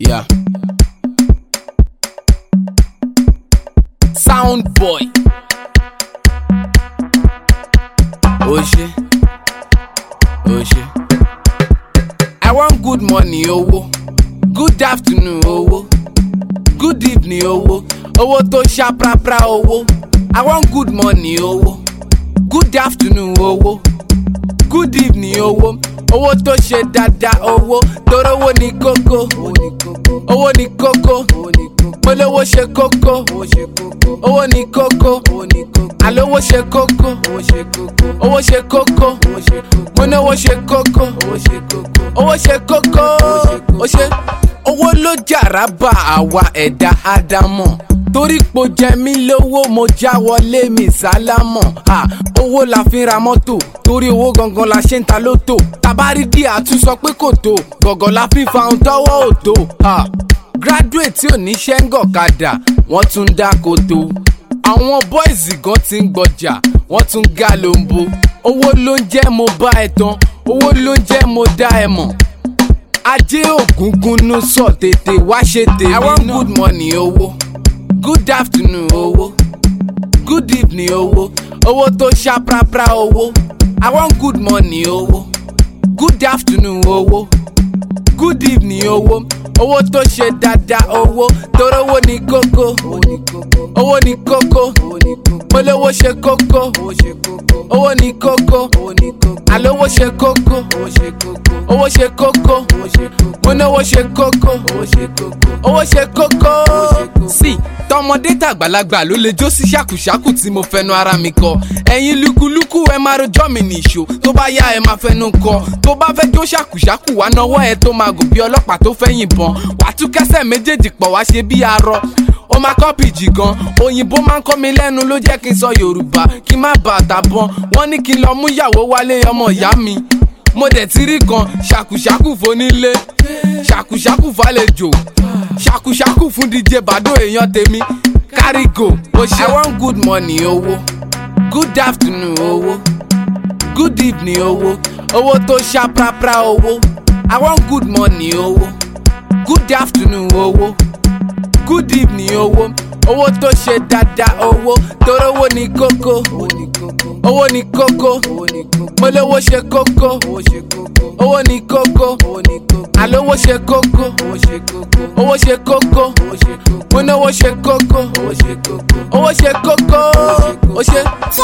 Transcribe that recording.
Yeah. Sound boy. Oje. Oje. I want good money, owo. Good afternoon, owo. Good evening, owo. Owo to shapra pra owo. I want good money, owo. Good afternoon, owo. Good evening, owo. Owo to she dada, owo. Toro wo ni koko. polówó ṣe kókó owó ni kókó àlówó ṣe kókó owó ṣe kókó mo náwó ṣe kókó owó ṣe kókó ó ṣe owó ló jàrá bá àwa ẹ̀dá ádámọ̀ torí po jẹ mí lówó mo já wọlé mi sálámọ̀ ha owó la fi ra mọ́tò torí owó gangan la ṣe ń ta lóto tabárídìí àtúnṣọ pé kò tó gọ̀gọ̀ la fi fa ohun tọ́wọ́ ò ha graduate tí ò ní ṣẹ́ńgọ̀ kadà wọ́n tún ń dá koto àwọn bọ́ìsì gan ti ń gbọjà wọ́n tún ń ga lombo owó ló ń jẹ́ mo bá ẹ tán owó ló ń jẹ́ mo dá ẹ mọ̀ ajé ògúngúnú sọ tètè wá ṣe tèmi náà i want good morning owó good afternoon owó good evening owó owó tó ṣá owó i want good morning owó good afternoon owó good evening owó owó tó ṣe dáadáa owó toró owó ní kókó owó ní kókó olówó ṣe kókó owó ní kókó alówó ṣe kókó owó ṣe kókó múnáwó ṣe kókó owó ṣe kókó ọmọdé tàgbàlagbà ló lè jó sí ṣàkùṣàkù tí mo fẹnu ara mi kọ ẹ̀yin lukuluku ẹ máa rojọ́ mi nìṣó tó bá yá ẹ máa fẹnu kọ tó bá fẹ́ jó ṣàkùṣàkù wá náwó ẹ tó máa gùn bí ọlọ́pàá tó fẹ́ yìnbọn wàá tú kẹsẹ̀ méjèèjì pọ̀ wá ṣe bí arọ ó máa kọ́pì jì gan òyìnbó máa ń kọ́ mi lẹ́nu ló jẹ́ kí n sọ yorùbá kí n má bàtà bọn wọ́n ní kí n lọ mú ìyàwó wálé ọmọ ìyá mi mo dẹ̀ ti rí kan ṣàkùṣàkù fonílé ṣàkùṣàkù fàlejò ṣàkùṣàkù fún díje bàdó èèyàn tèmi carry go. O ṣe. I want good morning owó. Good afternoon owó. Good evening owó. Owó tó ṣá prapra owó. I want good morning owó. Good afternoon owó. Good evening owó. Owó tó ṣe dáadáa owó. Torówó ni kókó owó ni kókó mo lówó ṣe kókó owó ni kókó àlówó ṣe kókó owó ṣe kókó mo náwó ṣe kókó owó ṣe kókó ó ṣe.